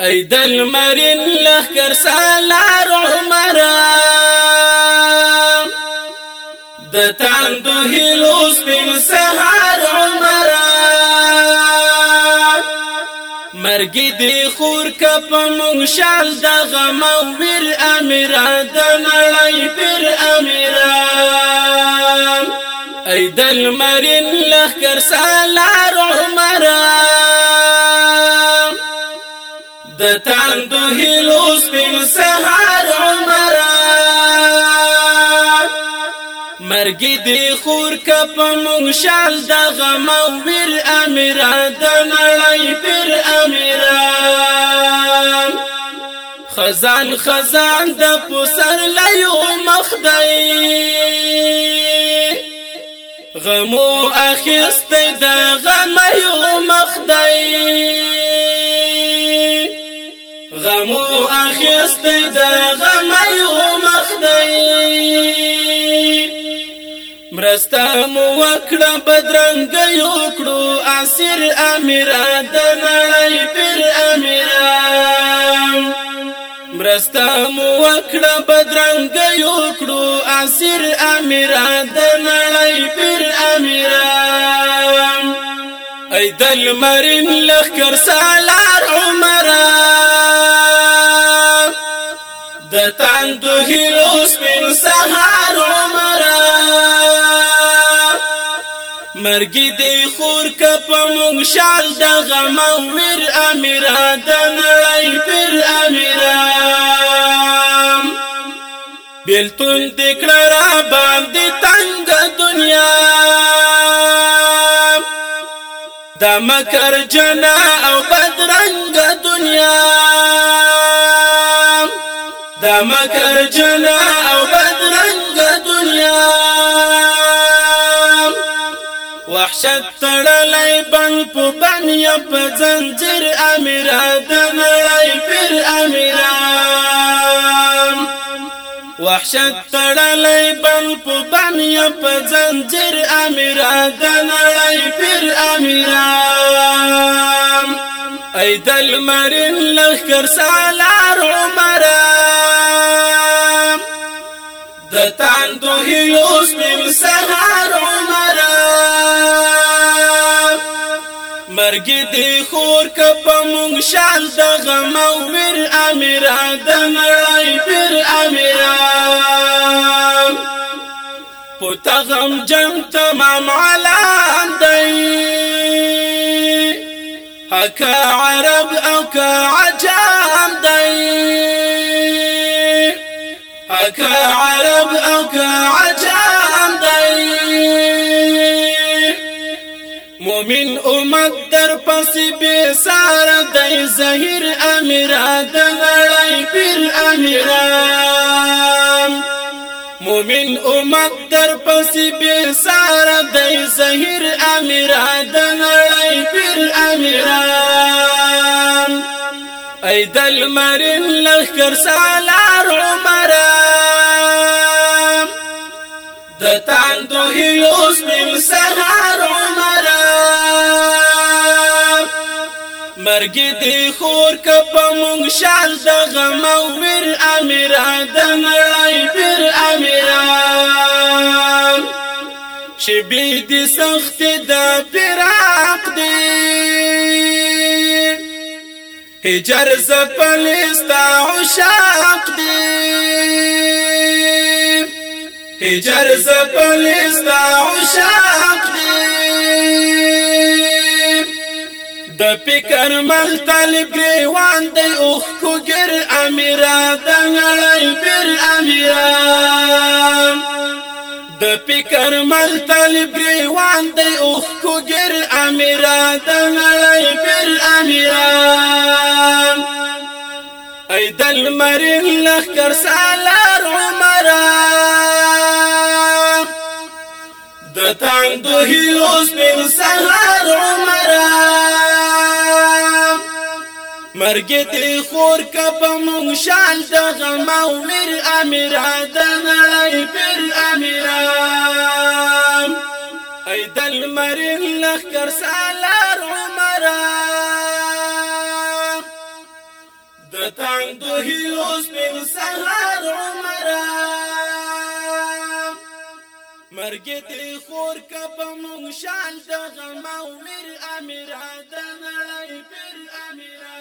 ای دل مرین لخر سالار عمر د تاندو هلو بين سهر عمر مرگی دی خور کپ مونږ دا د غم ور امیر د نړۍ پر امیر ای دل مرین لخر سالار د تاندو هیلو سپین سهار عمر مرګ دې خور کپ مونږ شال د غم ور امیر د نړۍ پر امیر خزان خزان د پسر لیو مخدای غمو اخیست د غم یو مخدای اخيستي ده موكرا بدران غيوكرو اسير اميرا لاي بير اميرا مرستا موكرا بدران غيوكرو اسير اميرا لاي بير اميرا اي دل مرين لخ كرسالار وطن د هیلو سپین سهار عمر مرګي دې خور کپ مونږ شال د غم ور امیر د نړۍ پر امیر بلتون دې کړه را باندې تنگ دنیا د مکر جنا او بل مکر جنا او بدرنگ دنیا وحشت تړلې بن په بن یا په زنجیر امیر دنای پیر امیران وحشت تړلې بن په بن یا په زنجیر امیر دنای پیر امیران اې دل مرین لخر سالار د تاندو هیلوس میم سهار عمر مرګ دې خور ک په مونږ شال د غم او ور امیر د نړۍ پر امیر پوتا غم جنگ تمام علان دی هکا عرب او کا عجم دی كعرب أو كعجم دي مومن امت در پس بے سار زهير زهیر امیرا د لړای پیر امیرا مومن امت در پس بے سار دای زهیر امیرا د لړای پیر امیرا اې دل مرین کر سالار عمره د تاندو هیلوس میم سهار عمر مرګ دې خور کپ مونږ شال د غم او ور امیر د نړۍ پر امیر چې بي دې سخت د فراق دې هجر زپلستا عشاق دې هجر زپل استا عشاق دی د فکر مختل گریوان دی اوخ کو گر امیرا دنگلی بر امیرا د فکر مختل گریوان دی اوخ کو گر امیرا دنگلی بر امیرا ای دل مرین لخ کر سالا د تنگ دو هیلو سپین سهار عمر مرګ دې خور کپه مونږ شال د غم او مر امیر د نړۍ پر امیر اې دل مرین لخر سالار عمر د تنگ دو هیلو سپین سهار عمر سترګې دې خور کپ مونږ شال د غم او میر امیرا د پیر امیرا